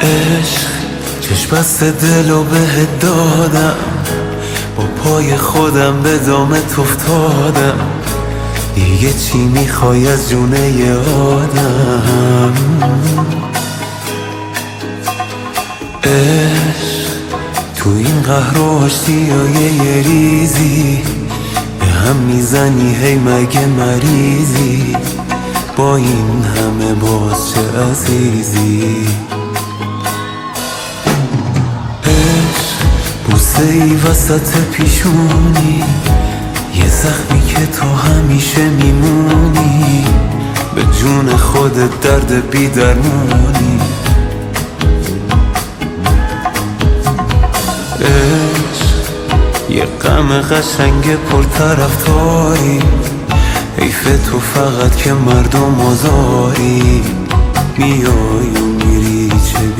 عشق. چشم بست دل و به دادم. با پای خودم به دامت افتادم. دیگه چی می‌خوای از جونه آدم. عشق. تو این قهر و آشتی یه ریزی. به هم می‌زنی هی مگه مریضی؟ با این همه باز چه عزیزی؟ ای وسط پیشونی یه زخمی که تو همیشه میمونی. به جون خودت درد بی درمونی یه غم قشنگ پر طرفتاری حیف تو فقط که مردم آزاری میای و میری چه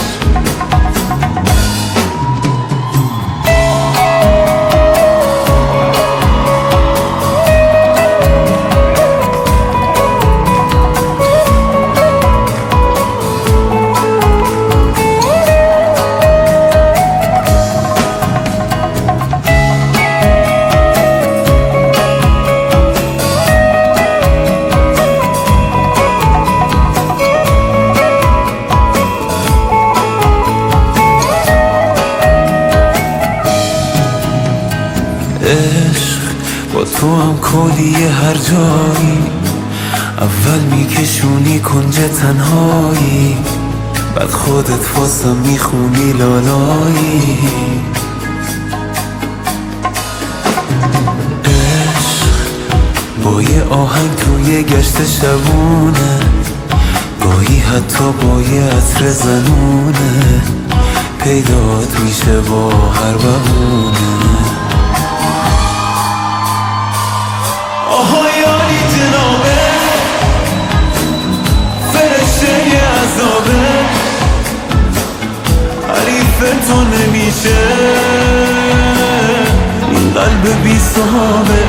عشق با تو هم کلی هر جایی. اول میکشونی کنج تنهایی بعد خودت واسم می‌خونی لالایی. عشق با یه آهنگ توی گشت شبونه گاهی حتی با یه عطر زنونه پیدات میشه با هر بهونه. تو نمیشه. این قلب بی صحابه.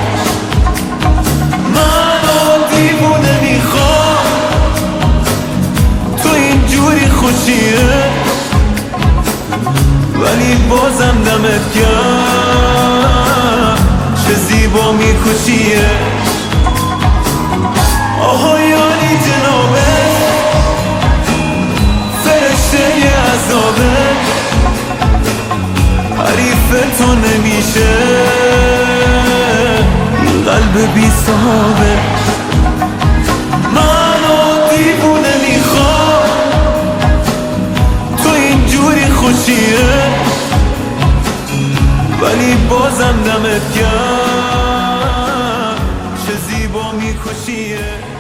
منو دیوونه می‌خوام. تو اینجوری خوشیه. ولی بازم دمت کرد چه زیبا میکشیه بی صحابه منو دیوونه می‌خوام تو اینجوری خوشیه. ولی بازم دمت گرم. چه زیبا میکشیه.